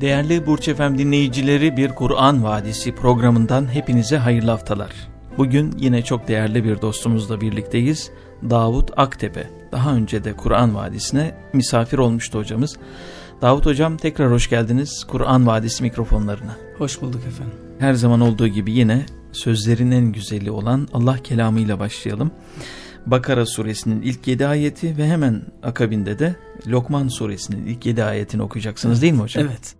Değerli Burç Efem dinleyicileri bir Kur'an Vadisi programından hepinize hayırlı haftalar. Bugün yine çok değerli bir dostumuzla birlikteyiz. Davut Aktepe. Daha önce de Kur'an Vadisi'ne misafir olmuştu hocamız. Davut Hocam tekrar hoş geldiniz Kur'an Vadisi mikrofonlarına. Hoş bulduk efendim. Her zaman olduğu gibi yine sözlerin en güzeli olan Allah kelamıyla başlayalım. Bakara suresinin ilk 7 ayeti ve hemen akabinde de Lokman suresinin ilk 7 ayetini okuyacaksınız değil mi hocam? Evet.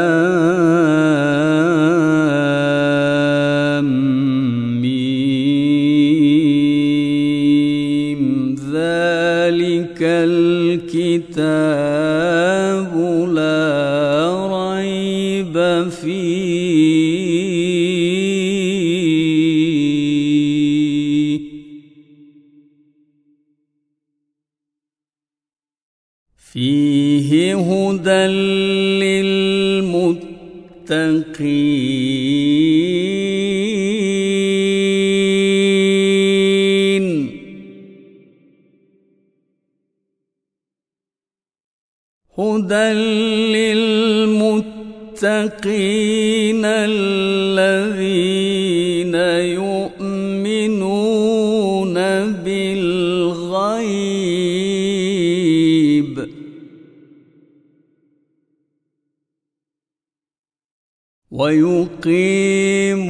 ويقيمون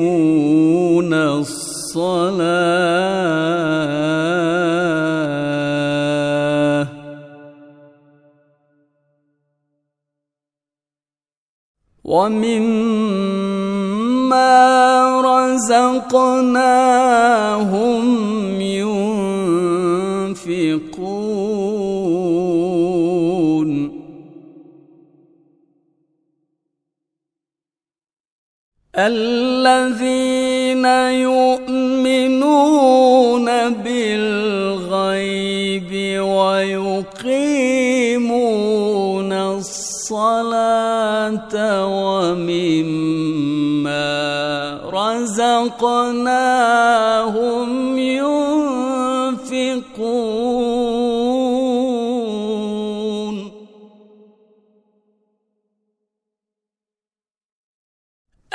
الصلاة. ومما رزقناهم الذين يؤمنون بالغيب ويقيمون الصلاة ومما رزقناهم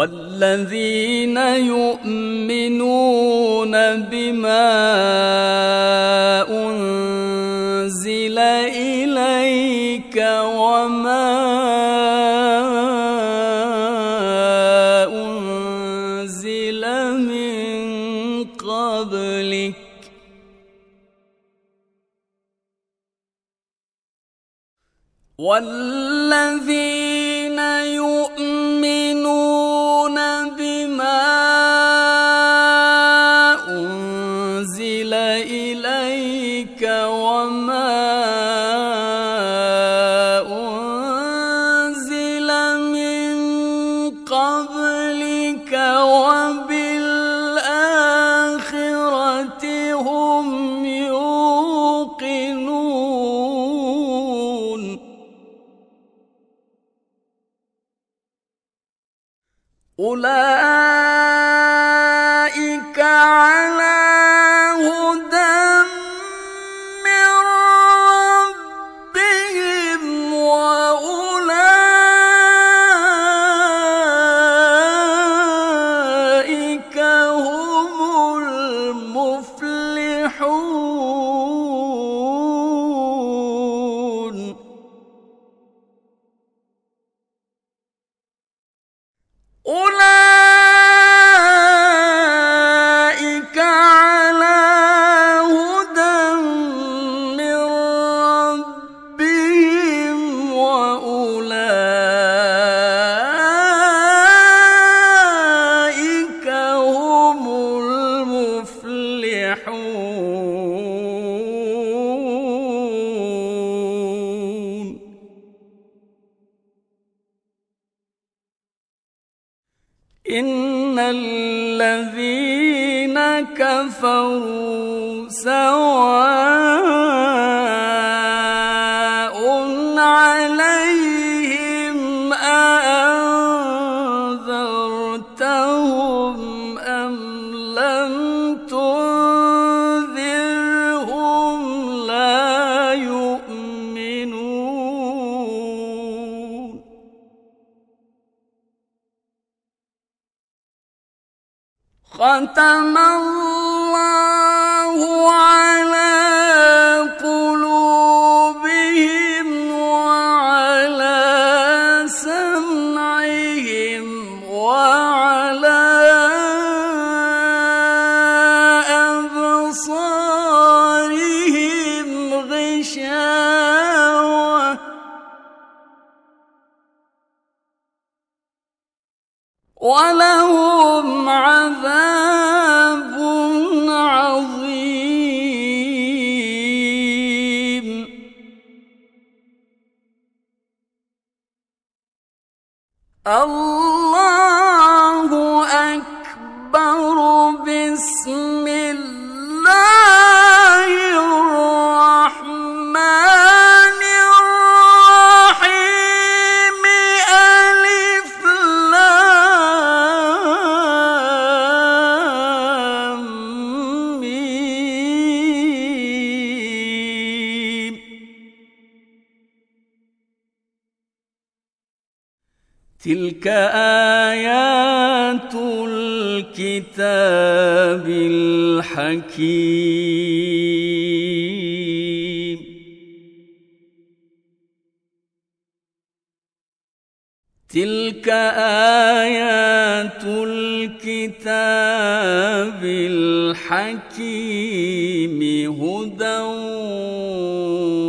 والذين يؤمنون بما أنزل إليك وما أنزل من قبلك والذين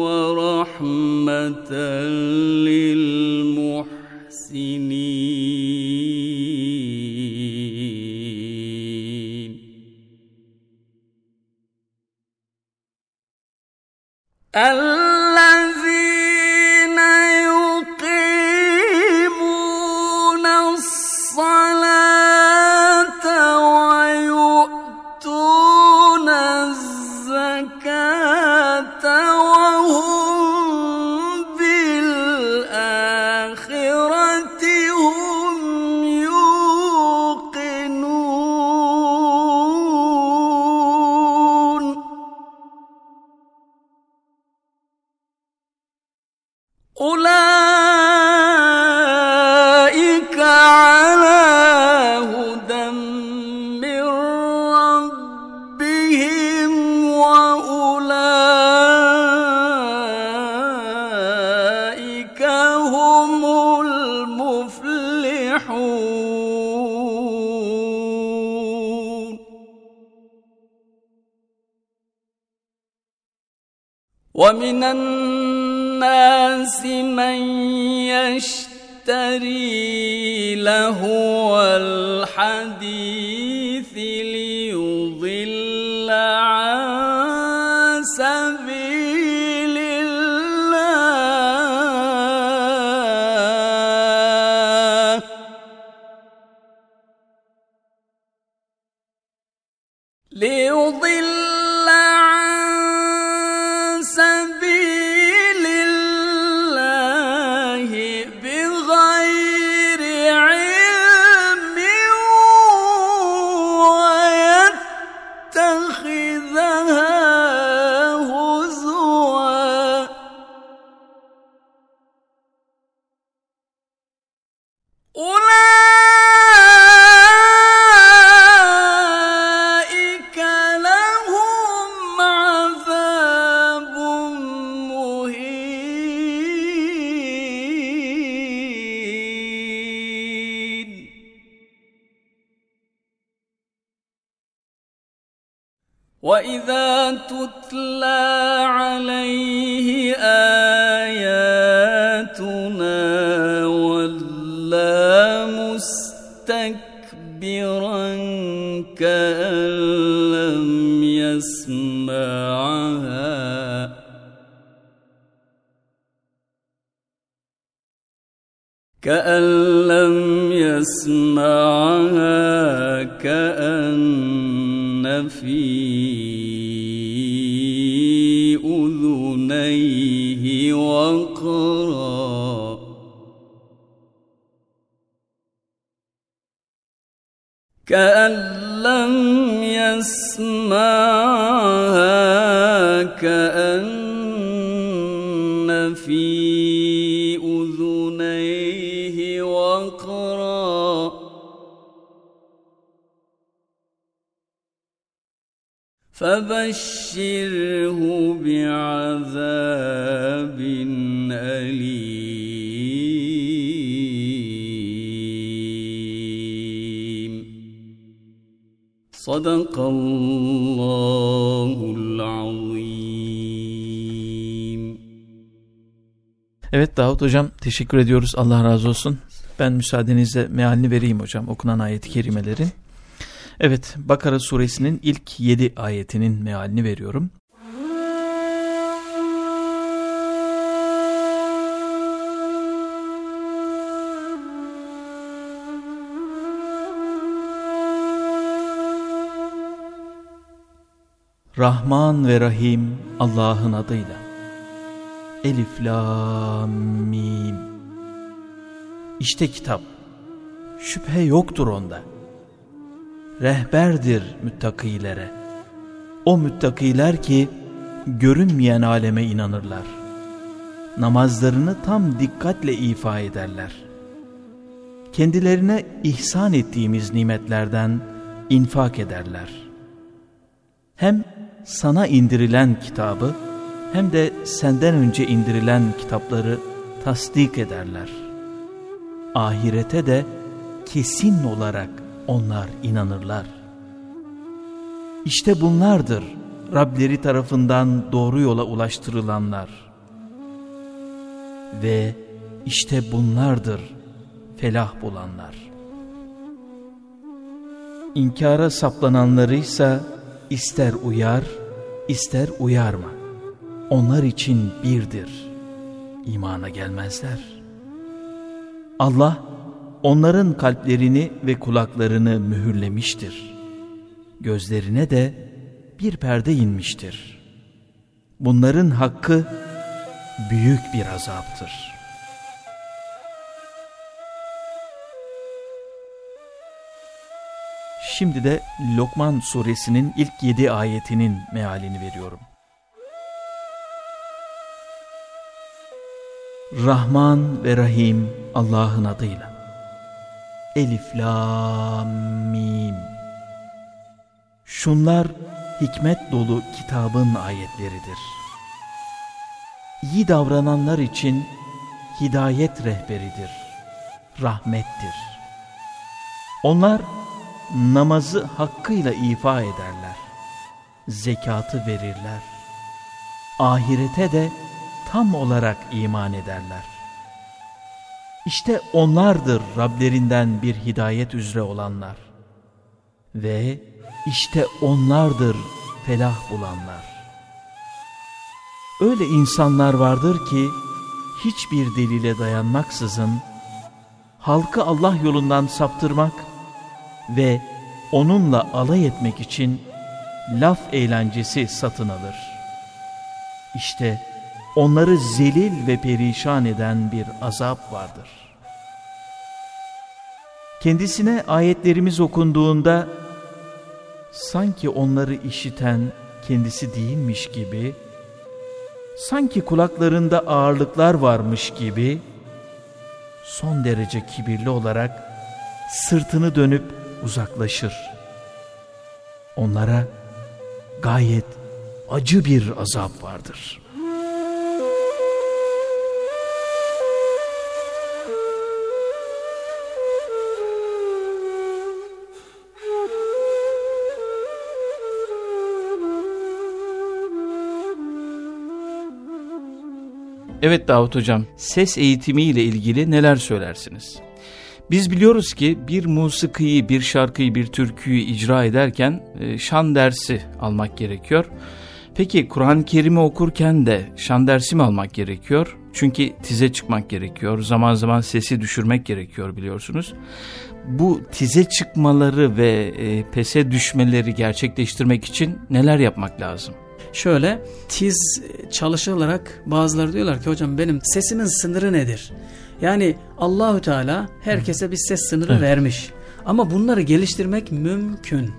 ورحمة للمحسنين. الذين الحديث كأن لم يسمعها كأن في فبشره بعذاب أليم صدق الله العظيم Evet Davut Hocam teşekkür ediyoruz. Allah razı olsun. Ben müsaadenizle mealini vereyim hocam okunan ayet-i kerimelerin. Evet Bakara suresinin ilk 7 ayetinin mealini veriyorum. Rahman ve Rahim Allah'ın adıyla. Elif Lam Mim. İşte kitap. Şüphe yoktur onda. Rehberdir müttakilere. O müttakiler ki görünmeyen aleme inanırlar. Namazlarını tam dikkatle ifa ederler. Kendilerine ihsan ettiğimiz nimetlerden infak ederler. Hem sana indirilen kitabı hem de senden önce indirilen kitapları tasdik ederler. Ahirete de kesin olarak onlar inanırlar. İşte bunlardır Rableri tarafından doğru yola ulaştırılanlar. Ve işte bunlardır felah bulanlar. İnkara saplananlarıysa ister uyar, ister uyarma. Onlar için birdir. İmana gelmezler. Allah onların kalplerini ve kulaklarını mühürlemiştir. Gözlerine de bir perde inmiştir. Bunların hakkı büyük bir azaptır. Şimdi de Lokman suresinin ilk yedi ayetinin mealini veriyorum. Rahman ve Rahim Allah'ın adıyla. Elif, Lam, Mim. Şunlar hikmet dolu kitabın ayetleridir. İyi davrananlar için hidayet rehberidir, rahmettir. Onlar namazı hakkıyla ifa ederler, zekatı verirler, ahirete de tam olarak iman ederler. İşte onlardır Rablerinden bir hidayet üzere olanlar. Ve işte onlardır felah bulanlar. Öyle insanlar vardır ki hiçbir delile dayanmaksızın halkı Allah yolundan saptırmak ve onunla alay etmek için laf eğlencesi satın alır. İşte onları zelil ve perişan eden bir azap vardır. Kendisine ayetlerimiz okunduğunda sanki onları işiten kendisi değilmiş gibi, sanki kulaklarında ağırlıklar varmış gibi, son derece kibirli olarak sırtını dönüp uzaklaşır. Onlara gayet acı bir azap vardır. Evet Davut Hocam, ses eğitimi ile ilgili neler söylersiniz? Biz biliyoruz ki bir musikiyi, bir şarkıyı, bir türküyü icra ederken e, şan dersi almak gerekiyor. Peki Kur'an-ı Kerim'i okurken de şan dersi mi almak gerekiyor? Çünkü tize çıkmak gerekiyor. Zaman zaman sesi düşürmek gerekiyor biliyorsunuz. Bu tize çıkmaları ve e, pese düşmeleri gerçekleştirmek için neler yapmak lazım? Şöyle tiz çalışılarak bazıları diyorlar ki hocam benim sesimin sınırı nedir? Yani Allahü Teala herkese bir ses sınırı evet. vermiş. Ama bunları geliştirmek mümkün.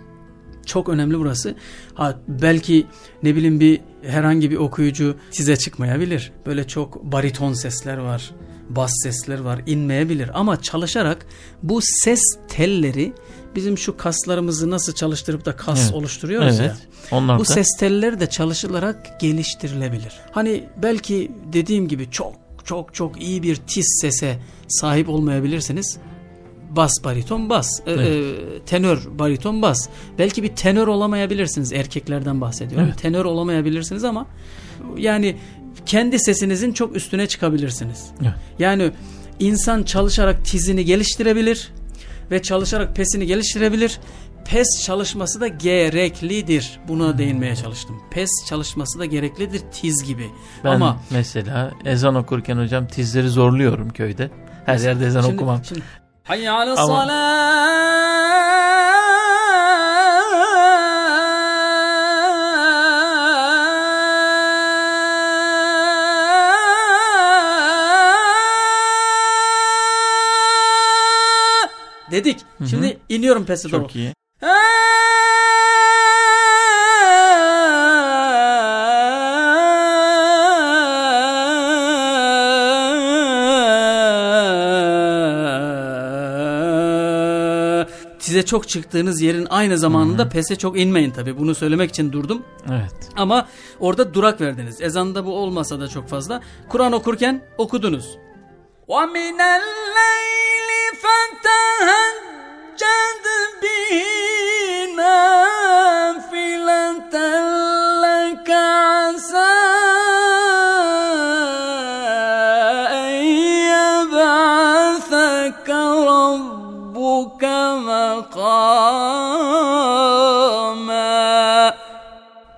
Çok önemli burası. Ha, belki ne bileyim bir herhangi bir okuyucu size çıkmayabilir. Böyle çok bariton sesler var, bas sesler var, inmeyebilir. Ama çalışarak bu ses telleri bizim şu kaslarımızı nasıl çalıştırıp da kas evet. oluşturuyoruz evet. ya. Onlar bu da... ses telleri de çalışılarak geliştirilebilir. Hani belki dediğim gibi çok çok çok iyi bir tiz sese sahip olmayabilirsiniz. Bas bariton bas, e, evet. e, tenör bariton bas. Belki bir tenör olamayabilirsiniz erkeklerden bahsediyorum. Evet. Tenör olamayabilirsiniz ama yani kendi sesinizin çok üstüne çıkabilirsiniz. Evet. Yani insan çalışarak tizini geliştirebilir ve çalışarak pesini geliştirebilir. PES çalışması da gereklidir. Buna hmm. değinmeye çalıştım. PES çalışması da gereklidir tiz gibi. Ben Ama mesela ezan okurken hocam tizleri zorluyorum köyde. Her yerde ezan şimdi, okumam. Şimdi, Hayy ala. Hı -hı. Şimdi iniyorum pesi doğru. Çok iyi. size çok çıktığınız yerin aynı zamanında Hı -hı. pese çok inmeyin tabi. Bunu söylemek için durdum. Evet. Ama orada durak verdiniz. Ezanda bu olmasa da çok fazla. Kur'an okurken okudunuz. وَمِنَ اللَّيْلِ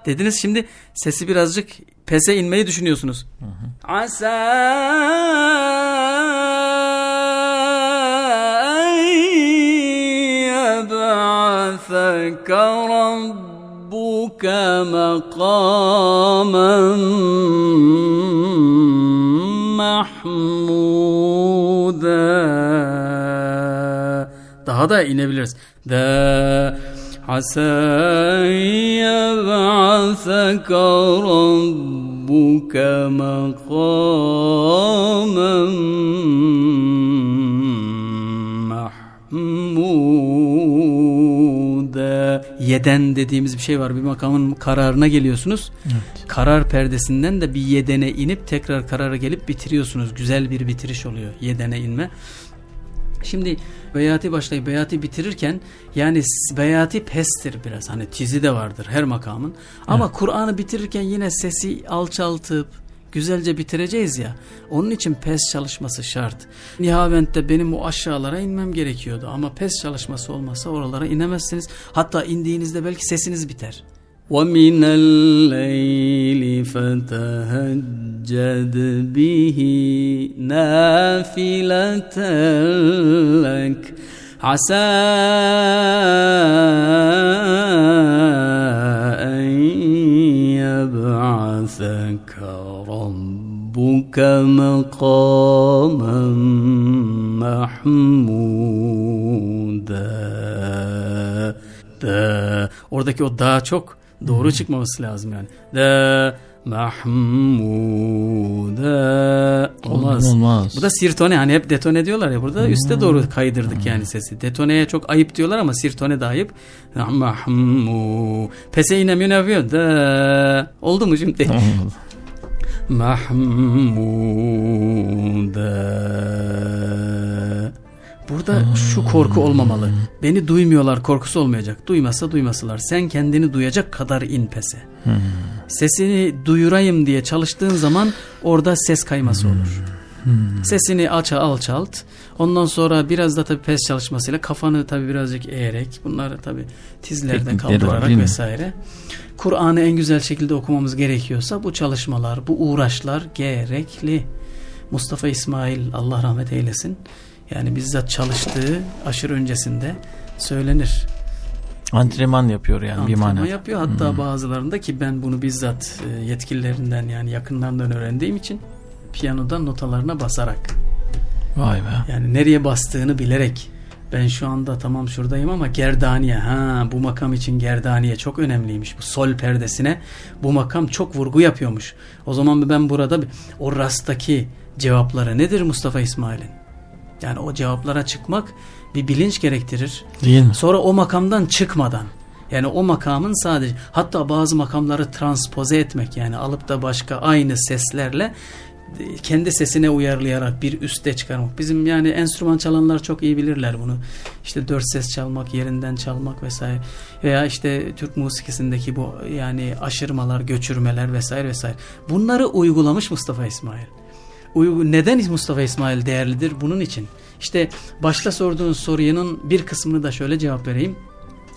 Dediniz şimdi sesi birazcık pese inmeyi düşünüyorsunuz. Asa يبعثك ربك مقاما محمودا daha da inebiliriz. Da asa yeb'asaka rabbuka makaman Yeden dediğimiz bir şey var. Bir makamın kararına geliyorsunuz. Evet. Karar perdesinden de bir yedene inip tekrar karara gelip bitiriyorsunuz. Güzel bir bitiriş oluyor yedene inme. Şimdi beyati başlayıp beyati bitirirken yani beyati pestir biraz hani çizi de vardır her makamın. Ama evet. Kur'an'ı bitirirken yine sesi alçaltıp güzelce bitireceğiz ya. Onun için pes çalışması şart. Nihavent'te benim o aşağılara inmem gerekiyordu ama pes çalışması olmasa oralara inemezsiniz. Hatta indiğinizde belki sesiniz biter. وَمِنَ اللَّيْلِ فتهجد به نافلة لك عسى أن يبعثك ربك مقاما محمودا Da. Oradaki o da çok doğru çıkmaması lazım yani. Da Mahmuda olmaz. Olmaz. Bu da sirtone hani hep detone diyorlar ya burada üste doğru kaydırdık yani sesi. Detoneye çok ayıp diyorlar ama sirtone de ayıp. Mahmu. Pese inemiyor ne yapıyor? Da. Oldu mu şimdi? Mahmuda. Burada şu korku olmamalı. Beni duymuyorlar korkusu olmayacak. Duymasa duymasalar. Sen kendini duyacak kadar in pese. Sesini duyurayım diye çalıştığın zaman orada ses kayması olur. Sesini alça alçalt. Ondan sonra biraz da tabii pes çalışmasıyla kafanı tabii birazcık eğerek bunları tabii tizlerden Teknikleri var, kaldırarak değil mi? Kur'an'ı en güzel şekilde okumamız gerekiyorsa bu çalışmalar, bu uğraşlar gerekli. Mustafa İsmail Allah rahmet eylesin. Yani bizzat çalıştığı aşırı öncesinde söylenir. Antrenman yapıyor yani bir Antrenman manada. yapıyor. Hatta bazılarında ki ben bunu bizzat e, yetkililerinden yani yakınlarından öğrendiğim için piyanodan notalarına basarak Vay be. yani nereye bastığını bilerek ben şu anda tamam şuradayım ama gerdaniye ha bu makam için gerdaniye çok önemliymiş. Bu sol perdesine bu makam çok vurgu yapıyormuş. O zaman ben burada bir- o rastaki cevapları nedir Mustafa İsmail'in? Yani o cevaplara çıkmak bir bilinç gerektirir. Değil mi? Sonra o makamdan çıkmadan. Yani o makamın sadece hatta bazı makamları transpoze etmek yani alıp da başka aynı seslerle kendi sesine uyarlayarak bir üste çıkarmak. Bizim yani enstrüman çalanlar çok iyi bilirler bunu. İşte dört ses çalmak, yerinden çalmak vesaire veya işte Türk musikisindeki bu yani aşırmalar, göçürmeler vesaire vesaire. Bunları uygulamış Mustafa İsmail. Neden Mustafa İsmail değerlidir? Bunun için. İşte başta sorduğun sorunun bir kısmını da şöyle cevap vereyim.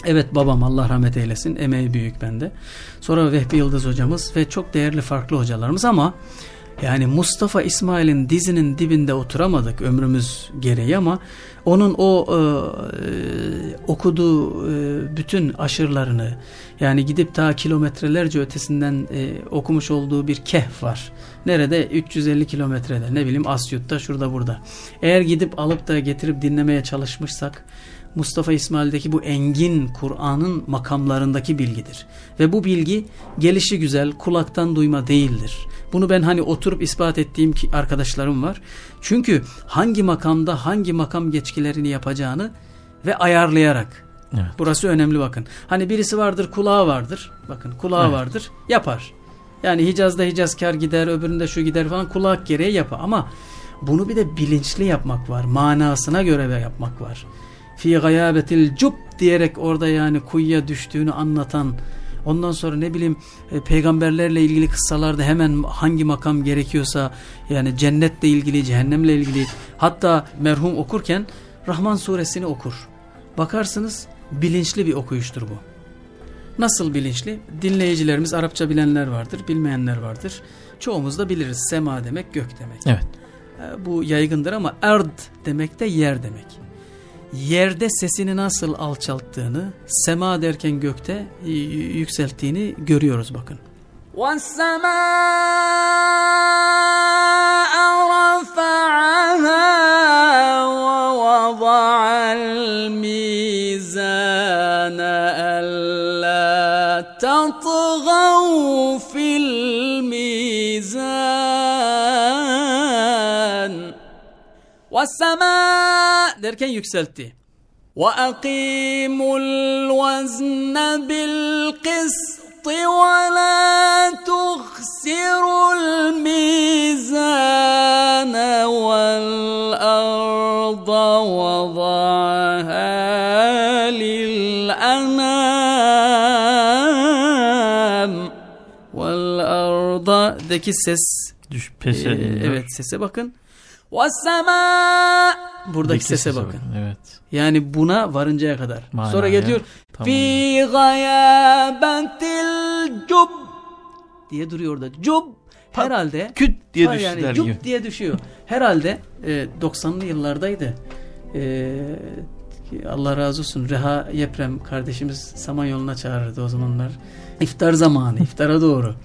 Evet babam Allah rahmet eylesin emeği büyük bende. Sonra Vehbi Yıldız hocamız ve çok değerli farklı hocalarımız ama yani Mustafa İsmail'in dizinin dibinde oturamadık ömrümüz gereği ama onun o e, e, okuduğu e, bütün aşırlarını yani gidip ta kilometrelerce ötesinden e, okumuş olduğu bir kehf var. Nerede? 350 kilometrede ne bileyim Asyut'ta şurada burada. Eğer gidip alıp da getirip dinlemeye çalışmışsak Mustafa İsmail'deki bu engin Kur'an'ın makamlarındaki bilgidir. Ve bu bilgi gelişi güzel kulaktan duyma değildir. Bunu ben hani oturup ispat ettiğim ki arkadaşlarım var. Çünkü hangi makamda hangi makam geçkilerini yapacağını ve ayarlayarak. Evet. Burası önemli bakın. Hani birisi vardır kulağı vardır. Bakın kulağı Evet. vardır yapar. Yani Hicaz'da Hicazkar gider öbüründe şu gider falan kulak gereği yapar. Ama bunu bir de bilinçli yapmak var. Manasına göre de yapmak var. Fi gayabetil cub diyerek orada yani kuyuya düştüğünü anlatan Ondan sonra ne bileyim e, peygamberlerle ilgili kıssalarda hemen hangi makam gerekiyorsa yani cennetle ilgili, cehennemle ilgili hatta merhum okurken Rahman suresini okur. Bakarsınız bilinçli bir okuyuştur bu. Nasıl bilinçli? Dinleyicilerimiz Arapça bilenler vardır, bilmeyenler vardır. Çoğumuz da biliriz. Sema demek gök demek. Evet. E, Bu yaygındır ama erd demek de yer demek Yerde sesini nasıl alçalttığını, sema derken gökte y- yükselttiğini görüyoruz bakın. والسماء رفعها ووضع الميزان ألا تطغوا Vessemaa derken yükseltti. وأقيموا الوزن بالقسط ولا تخسروا الميزان والأرض وضعها للأنام والarda'daki ses Düş, pes e, ediliyor. evet sese bakın. Vassama. Buradaki Deki sese bakın. Evet. Yani buna varıncaya kadar. Manaya, Sonra geliyor. Fi gayabentil cub diye duruyor orada. Cub herhalde küt diye düşüyor. Yani cub diye düşüyor. Herhalde e, 90'lı yıllardaydı. E, Allah razı olsun Reha Yeprem kardeşimiz Samanyolu'na çağırırdı o zamanlar. İftar zamanı, iftara doğru.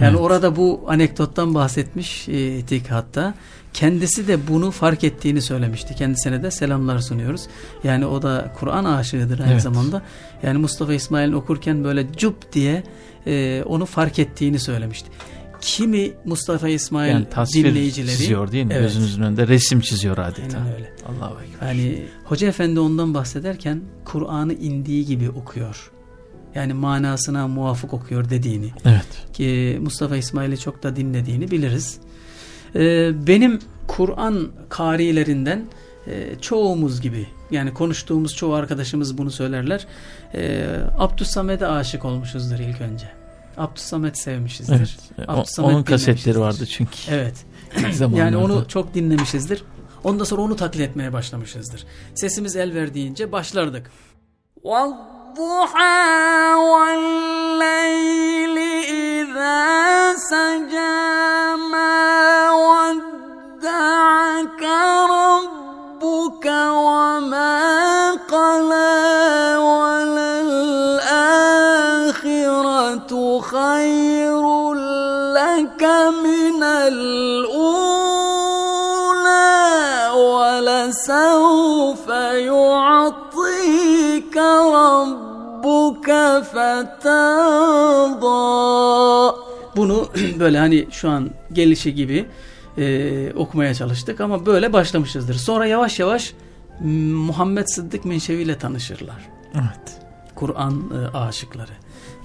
Yani evet. orada bu anekdottan bahsetmiş e, itikatta. Kendisi de bunu fark ettiğini söylemişti. Kendisine de selamlar sunuyoruz. Yani o da Kur'an aşığıdır aynı Evet. zamanda. Yani Mustafa İsmail'in okurken böyle cup diye e, onu fark ettiğini söylemişti. Kimi Mustafa İsmail Yani tasvir dinleyicileri çiziyor değil mi? Evet. Gözünüzün önünde resim çiziyor adeta. Aynen öyle. Allahu Ekber. Yani Hoca Efendi ondan bahsederken Kur'an'ı indiği gibi okuyor. Yani manasına muvafık okuyor dediğini Evet. ki Mustafa İsmail'i çok da dinlediğini biliriz. Ee, benim Kur'an karilerinden e, çoğumuz gibi yani konuştuğumuz çoğu arkadaşımız bunu söylerler. E, Abdüssamed'e aşık olmuşuzdur ilk önce. Abdüssamed sevmişizdir. Evet. O- Abdüssamed onun kasetleri dinlemişizdir. vardı çünkü. Evet. İlk Yani zamanlarda. onu çok dinlemişizdir. Ondan sonra onu taklit etmeye başlamışızdır. Sesimiz el verdiğince başlardık. والضحى والليل إذا سجى ما ودعك ربك وما قلى وللآخرة خير لك من الأولى ولسوف يعطيك ربك فترضى. Bunu böyle hani şu an gelişi gibi e, okumaya çalıştık ama böyle başlamışızdır. Sonra yavaş yavaş Muhammed Sıddık Menşevi ile tanışırlar. Evet. Kur'an e, aşıkları.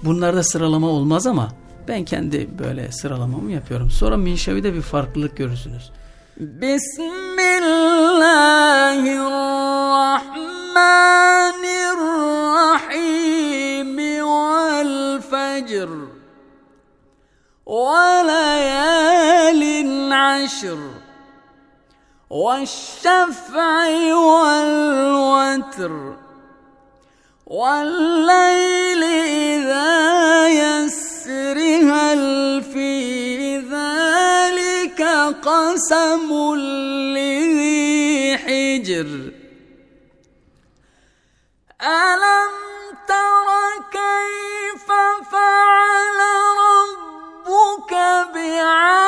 Bunlarda sıralama olmaz ama ben kendi böyle sıralamamı yapıyorum. Sonra Menşevi'de bir farklılık görürsünüz. Bismillahirrahmanirrahim vel fecr ve leyali وليال عشر والشفع والوتر والليل إذا يسر هل في ذلك قسم لذي حجر ألم تر كيف فعل ربك بعاد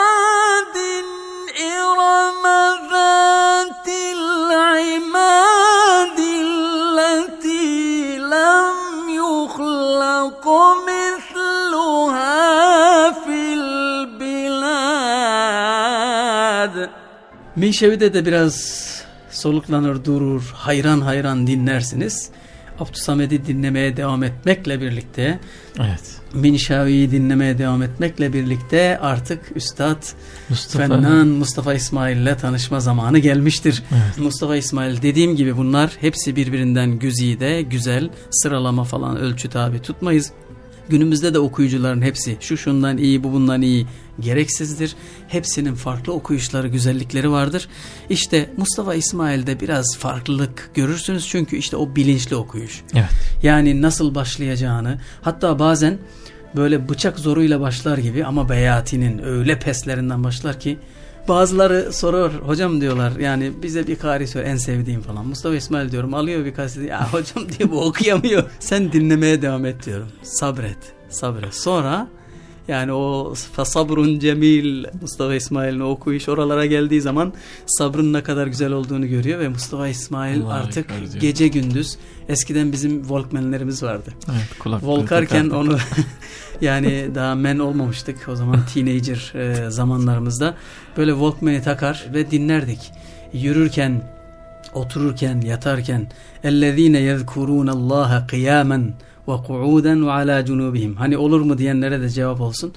Minşevi'de de biraz soluklanır durur, hayran hayran dinlersiniz. Abdüsamed'i dinlemeye devam etmekle birlikte Evet. Minşavi'yi dinlemeye devam etmekle birlikte artık Üstad Mustafa. Fennan Mustafa İsmail ile tanışma zamanı gelmiştir. Evet. Mustafa İsmail dediğim gibi bunlar hepsi birbirinden güzide, güzel, sıralama falan ölçü tabi tutmayız. Günümüzde de okuyucuların hepsi şu şundan iyi bu bundan iyi gereksizdir. Hepsinin farklı okuyuşları, güzellikleri vardır. İşte Mustafa İsmail'de biraz farklılık görürsünüz çünkü işte o bilinçli okuyuş. Evet. Yani nasıl başlayacağını hatta bazen böyle bıçak zoruyla başlar gibi ama Beyati'nin öyle peslerinden başlar ki bazıları sorar hocam diyorlar yani bize bir kari söyle en sevdiğim falan. Mustafa İsmail diyorum alıyor bir kaseti ya hocam diye bu okuyamıyor. Sen dinlemeye devam et diyorum. Sabret sabret. Sonra yani o sabrun cemil Mustafa İsmail'in okuyuş oralara geldiği zaman sabrın ne kadar güzel olduğunu görüyor ve Mustafa İsmail Allah artık ekber gece gündüz eskiden bizim Walkman'lerimiz vardı. Evet. Kulaklığı Volkarken onu yani daha men olmamıştık o zaman teenager e, zamanlarımızda böyle Walkman'i takar ve dinlerdik. Yürürken, otururken, yatarken ellezine yezkuruna Allaha kıyamen ve ku'uden ve ala cunubihim. Hani olur mu diyenlere de cevap olsun.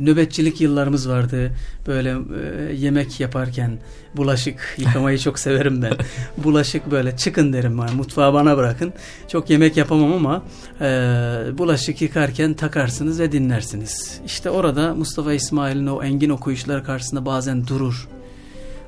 Nöbetçilik yıllarımız vardı. Böyle e, yemek yaparken bulaşık yıkamayı çok severim ben. Bulaşık böyle çıkın derim bana. Mutfağı bana bırakın. Çok yemek yapamam ama e, bulaşık yıkarken takarsınız ve dinlersiniz. İşte orada Mustafa İsmail'in o engin okuyuşları karşısında bazen durur.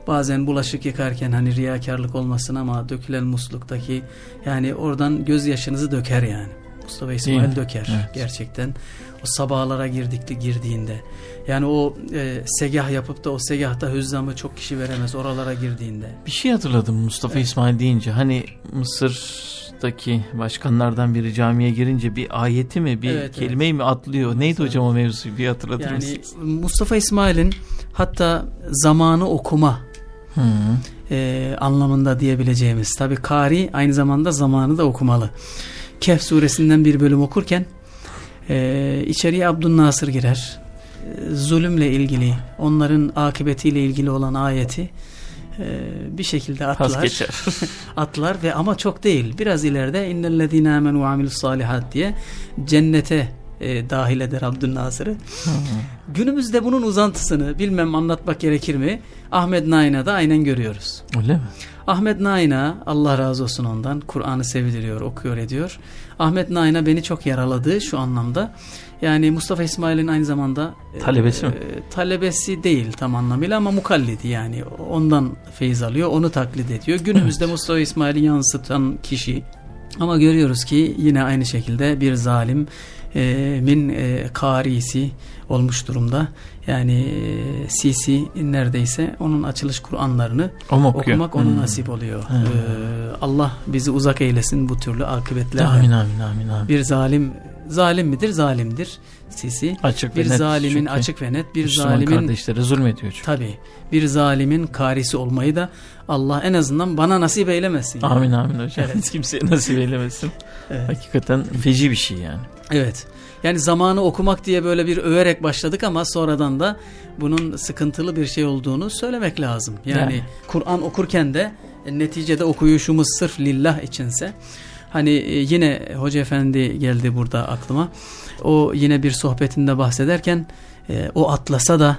Bazen bulaşık yıkarken hani riyakarlık olmasın ama dökülen musluktaki yani oradan gözyaşınızı döker yani. Mustafa İsmail? Döker Evet. gerçekten o sabahlara girdikli girdiğinde yani o e, segah yapıp da o segahta hüzzamı çok kişi veremez oralara girdiğinde Bir şey hatırladım Mustafa İsmail deyince. Hani Mısır'daki başkanlardan biri camiye girince bir ayeti mi bir Evet, kelimeyi mi atlıyor? Neydi hocam o mevzu? Bir hatırlatır yani mısınız? Mustafa İsmail'in hatta zamanı okuma Hı. e, anlamında diyebileceğimiz. Tabi kari aynı zamanda zamanı da okumalı. Kehf suresinden bir bölüm okurken e, içeriye Abdülnasır girer. E, zulümle ilgili, onların akıbetiyle ilgili olan ayeti e, bir şekilde atlar. atlar ve ama çok değil. Biraz ileride innellezine amenu ve amilus salihat diye cennete e, dahil eder Abdülnasır'ı. Günümüzde bunun uzantısını bilmem anlatmak gerekir mi? Ahmet Nain'a da aynen görüyoruz. Öyle mi? Ahmet Nain'a Allah razı olsun ondan Kur'an'ı sevdiriyor, okuyor ediyor. Ahmet Nain'a beni çok yaraladı şu anlamda. Yani Mustafa İsmail'in aynı zamanda e, Talebesi mi? e, talebesi değil tam anlamıyla ama mukallidi yani ondan feyiz alıyor, onu taklit ediyor. Günümüzde Mustafa İsmail'i yansıtan kişi ama görüyoruz ki yine aynı şekilde bir zalim min e, karisi olmuş durumda. Yani e, Sisi neredeyse onun açılış Kur'anlarını okumak ona Hmm. nasip oluyor. Hmm. Ee, Allah bizi uzak eylesin bu türlü akıbetlerden. Amin amin amin amin. Bir zalim zalim midir? Zalimdir. Sisi. Açık Bir ve net zalimin çünkü açık ve net bir Müslüman zalimin kardeşlere zulmediyor çünkü. tabi bir zalimin karisi olmayı da Allah en azından bana nasip eylemesin. yani. Amin amin hocam. Evet. Kimseye nasip eylemesin. Evet. Hakikaten feci bir şey yani. Evet. Yani zamanı okumak diye böyle bir överek başladık ama sonradan da bunun sıkıntılı bir şey olduğunu söylemek lazım. Yani, Yani. Kur'an okurken de neticede okuyuşumuz sırf lillah içinse hani e, yine Hoca Efendi geldi burada aklıma. O yine bir sohbetinde bahsederken e, o atlasa da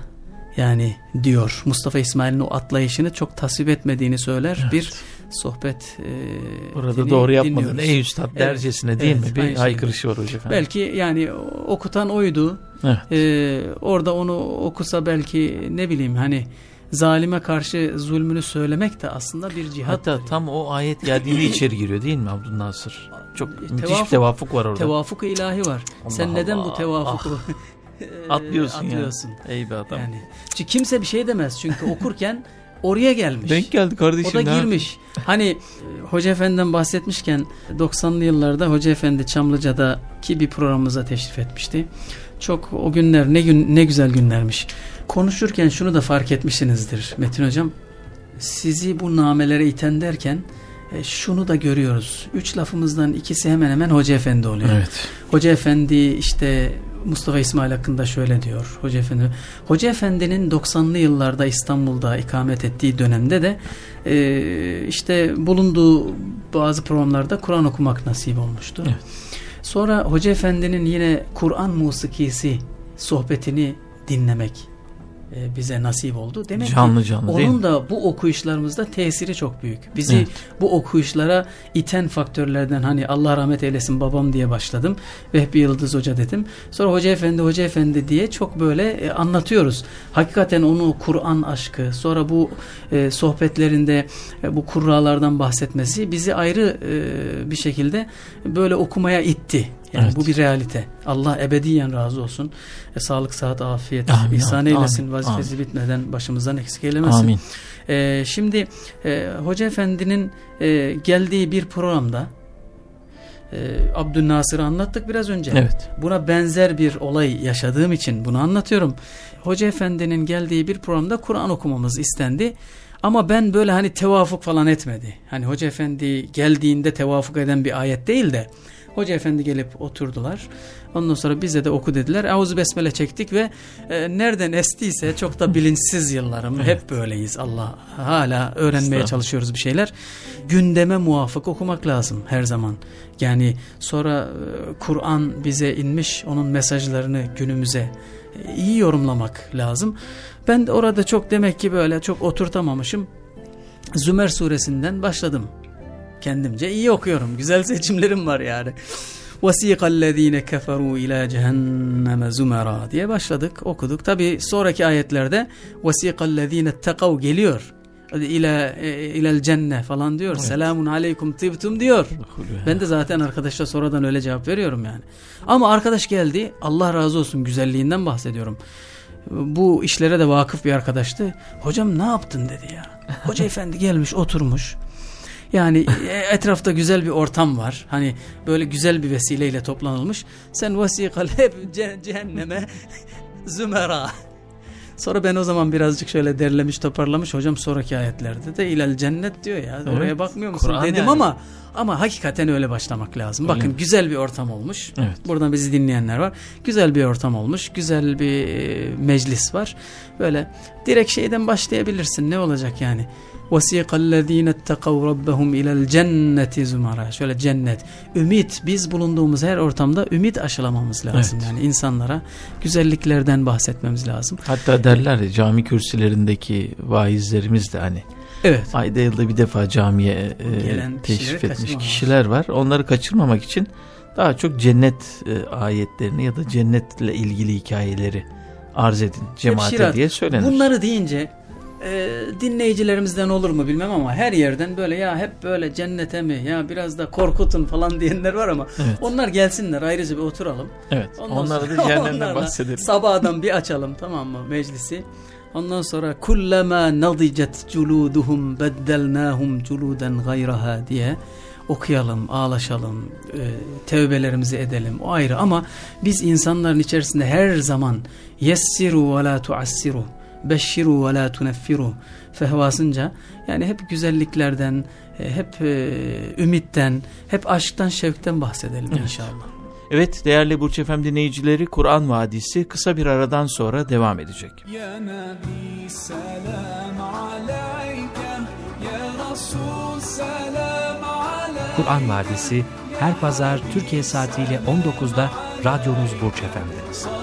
yani diyor Mustafa İsmail'in o atlayışını çok tasvip etmediğini söyler. Bir sohbet e, Burada doğru yapmadın. Ey üstad Evet, dercesine değil evet, mi? Bir haykırışı var hocam. Belki yani okutan oydu. Evet. Ee, orada onu okusa belki ne bileyim hani zalime karşı zulmünü söylemek de aslında bir cihat. Hatta tam o ayet geldiğinde içeri giriyor değil mi Abdülnasır? Çok müthiş bir Tevafuk- tevafuk var orada. Tevafuk ilahi var. Allah Sen neden bu Allah. tevafuku Atlıyorsun, atlıyorsun? ya. Ey be adam. Yani. Çünkü kimse bir şey demez çünkü okurken oraya gelmiş. Denk geldi kardeşim. O da girmiş. Hani e, Hoca Efendi'den bahsetmişken 90'lı yıllarda Hoca Efendi Çamlıca'daki bir programımıza teşrif etmişti. Çok o günler ne gün ne güzel günlermiş. Konuşurken şunu da fark etmişsinizdir Metin Hocam. Sizi bu namelere iten derken e, şunu da görüyoruz. Üç lafımızdan ikisi hemen hemen Hoca Efendi oluyor. Evet. Hoca Efendi işte Mustafa İsmail hakkında şöyle diyor Hoca Efendi. Hoca Efendi'nin 90'lı yıllarda İstanbul'da ikamet ettiği dönemde de e, işte bulunduğu bazı programlarda Kur'an okumak nasip olmuştu. Evet. Sonra Hoca Efendi'nin yine Kur'an musikisi sohbetini dinlemek e, bize nasip oldu. Demek Canlı ki canlı onun da bu okuyuşlarımızda tesiri çok büyük. Bizi Evet. bu okuyuşlara iten faktörlerden hani Allah rahmet eylesin babam diye başladım. Vehbi Yıldız Hoca dedim. Sonra Hoca Efendi Hoca Efendi diye çok böyle e, anlatıyoruz. Hakikaten onu Kur'an aşkı sonra bu e, sohbetlerinde e, bu kurralardan bahsetmesi bizi ayrı e, bir şekilde böyle okumaya itti. Yani Evet. bu bir realite. Allah ebediyen razı olsun. E, sağlık, sıhhat, afiyet Amin, ihsan amin, eylesin. amin, Vazifesi bitmeden başımızdan eksik eylemesin. Amin. Ee, şimdi e, Hoca Efendi'nin e, geldiği bir programda e, Abdülnasır'ı anlattık biraz önce. Evet. Buna benzer bir olay yaşadığım için bunu anlatıyorum. Hoca Efendi'nin geldiği bir programda Kur'an okumamız istendi. Ama ben böyle hani tevafuk falan etmedi. Hani Hoca Efendi geldiğinde tevafuk eden bir ayet değil de Hoca Efendi gelip oturdular. Ondan sonra bize de oku dediler. Euzu Besmele çektik ve e, nereden estiyse çok da bilinçsiz yıllarım. Hep böyleyiz Allah. Hala öğrenmeye çalışıyoruz bir şeyler. Gündeme muvafık okumak lazım her zaman. Yani sonra e, Kur'an bize inmiş onun mesajlarını günümüze e, iyi yorumlamak lazım. Ben de orada çok demek ki böyle çok oturtamamışım. Zümer suresinden başladım Kendimce iyi okuyorum. Güzel seçimlerim var yani. وَسِيقَ الَّذ۪ينَ كَفَرُوا اِلَى جَهَنَّمَ زُمَرًا diye başladık, okuduk. Tabi sonraki ayetlerde وَسِيقَ الَّذ۪ينَ اتَّقَوْا geliyor. ile ilel cenne falan diyor. Evet. Selamun aleykum tibtum diyor. Ben de zaten arkadaşa sonradan öyle cevap veriyorum yani. Ama arkadaş geldi. Allah razı olsun güzelliğinden bahsediyorum. Bu işlere de vakıf bir arkadaştı. Hocam ne yaptın dedi ya. Hoca efendi gelmiş oturmuş. Yani e, etrafta güzel bir ortam var. Hani böyle güzel bir vesileyle toplanılmış. Sen vesikal hep cehenneme zümera. Sonra ben o zaman birazcık şöyle derlemiş toparlamış hocam sonraki ayetlerde de ilal cennet diyor ya. Evet. Oraya bakmıyor musun Kur'an dedim yani. ama ama hakikaten öyle başlamak lazım. Öyle Bakın mi? güzel bir ortam olmuş. Evet. Buradan bizi dinleyenler var. Güzel bir ortam olmuş. Güzel bir e, meclis var. Böyle direkt şeyden başlayabilirsin. Ne olacak yani? وَسِيقَ الَّذ۪ينَ اتَّقَوْ رَبَّهُمْ اِلَى الْجَنَّةِ زُمَرًا Şöyle cennet, ümit, biz bulunduğumuz her ortamda ümit aşılamamız lazım. Evet. Yani insanlara güzelliklerden bahsetmemiz lazım. Hatta derler ya cami kürsülerindeki vaizlerimiz de hani Evet. Ayda yılda bir defa camiye e, teşrif etmiş kişiler var. Onları kaçırmamak için daha çok cennet e, ayetlerini ya da cennetle ilgili hikayeleri arz edin cemaate diye söylenir. Bunları deyince e, dinleyicilerimizden olur mu bilmem ama her yerden böyle ya hep böyle cennete mi ya biraz da korkutun falan diyenler var ama evet. onlar gelsinler ayrıca bir oturalım. Evet. Ondan onlara da cehennemden bahsedelim. Sabahdan bir açalım tamam mı meclisi. Ondan sonra kullama nadicet culuduhum beddelnahum culuden gayraha diye okuyalım, ağlaşalım, e, tevbelerimizi edelim. O ayrı ama biz insanların içerisinde her zaman yessiru ve la tuassiru beşşiru ve la tuneffiru fehvasınca yani hep güzelliklerden, e, hep e, ümitten, hep aşktan, şevkten bahsedelim evet. inşallah. Evet değerli Burç Efem dinleyicileri Kur'an Vadisi kısa bir aradan sonra devam edecek. Ya Nabi selam aleyke, ya Resul selam aleyke. Kur'an Vadisi her pazar Türkiye saatiyle 19'da radyonuz Burç Efem'de.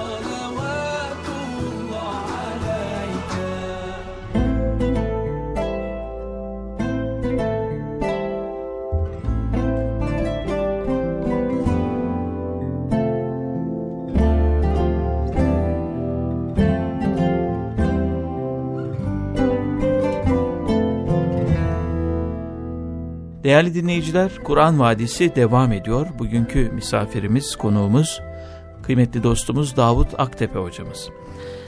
Değerli dinleyiciler, Kur'an Vadisi devam ediyor. Bugünkü misafirimiz, konuğumuz, kıymetli dostumuz Davut Aktepe hocamız.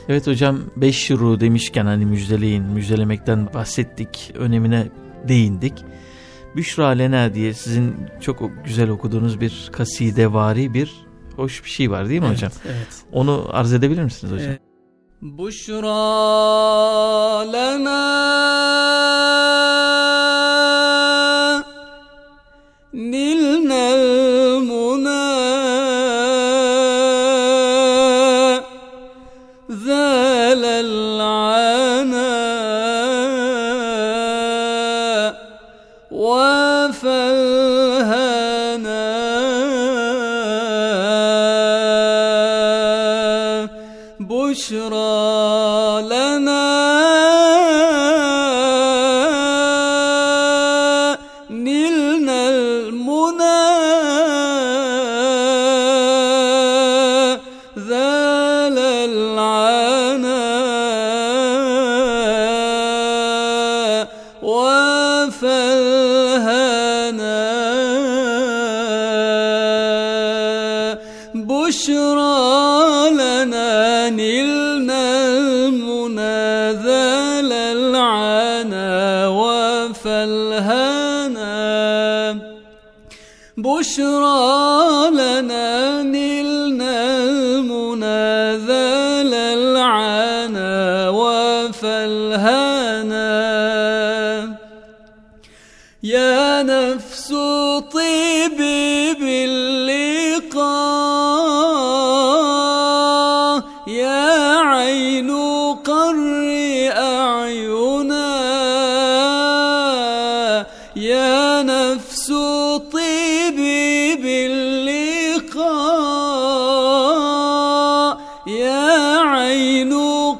Evet hocam, beş şuru demişken hani müjdeleyin, müjdelemekten bahsettik, önemine değindik. Büşra Lena diye sizin çok güzel okuduğunuz bir kasidevari bir hoş bir şey var değil mi evet, hocam? Evet. Onu arz edebilir misiniz hocam? Evet. Büşra Lena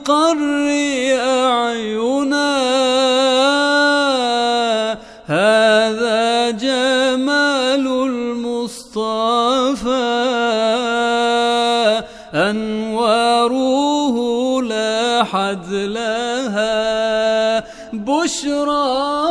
القر أعينا هذا جمال المصطفى. أنواره لا حد لها. بشرى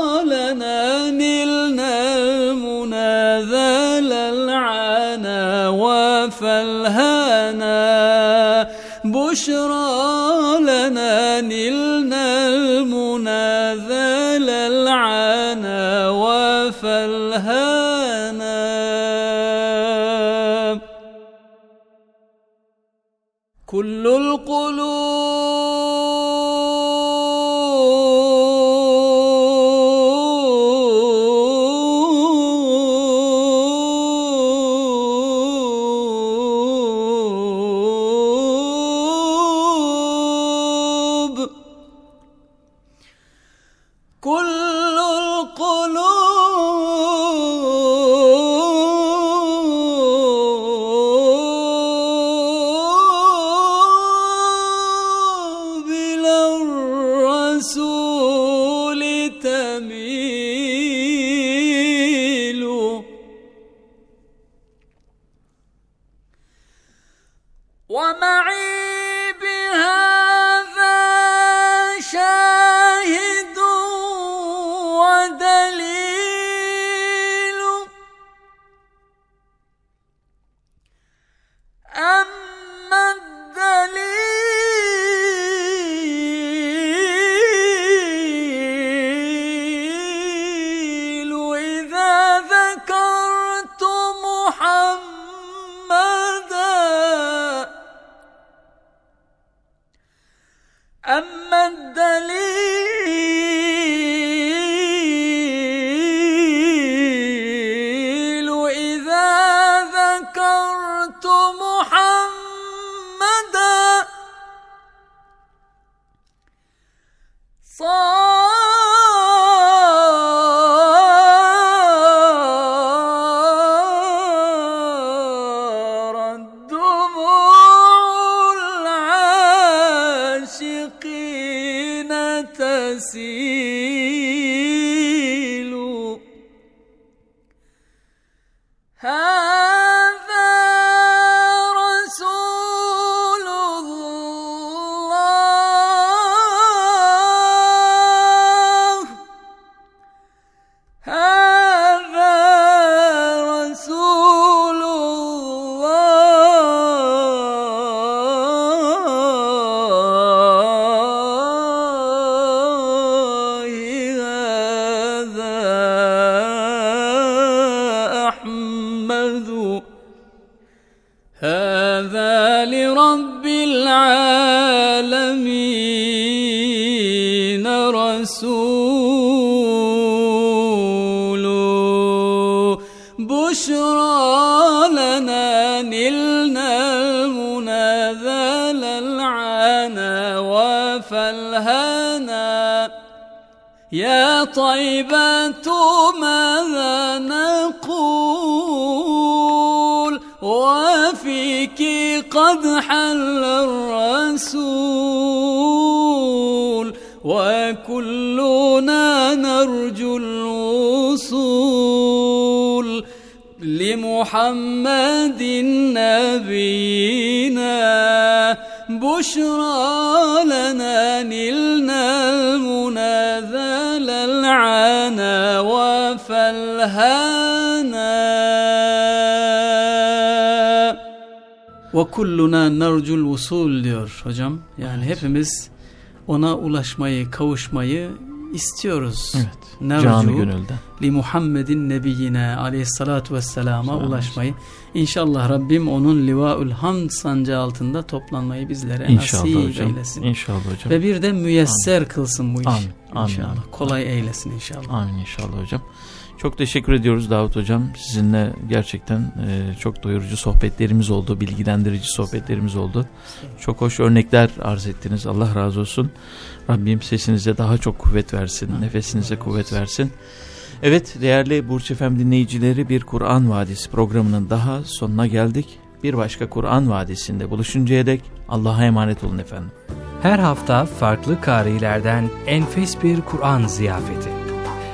kulluna narcul vusul diyor hocam. Yani hepimiz ona ulaşmayı, kavuşmayı istiyoruz. Evet. Nercu Canı gönülden. li Muhammedin nebiyyine aleyhissalatu vesselama Selam ulaşmayı. İnşallah Rabbim onun livaül hamd sancağı altında toplanmayı bizlere İnşallah nasip hocam. eylesin. İnşallah hocam. Ve bir de müyesser kılsın bu iş. Amin, amin, İnşallah. amin. Kolay eylesin inşallah. Amin inşallah hocam. Çok teşekkür ediyoruz Davut hocam. Sizinle gerçekten e, çok doyurucu sohbetlerimiz oldu, bilgilendirici sohbetlerimiz oldu. Çok hoş örnekler arz ettiniz. Allah razı olsun. Rabbim sesinize daha çok kuvvet versin, nefesinize kuvvet versin. Evet değerli Burç Efem dinleyicileri bir Kur'an Vadisi programının daha sonuna geldik. Bir başka Kur'an Vadisi'nde buluşuncaya dek Allah'a emanet olun efendim. Her hafta farklı karilerden enfes bir Kur'an ziyafeti.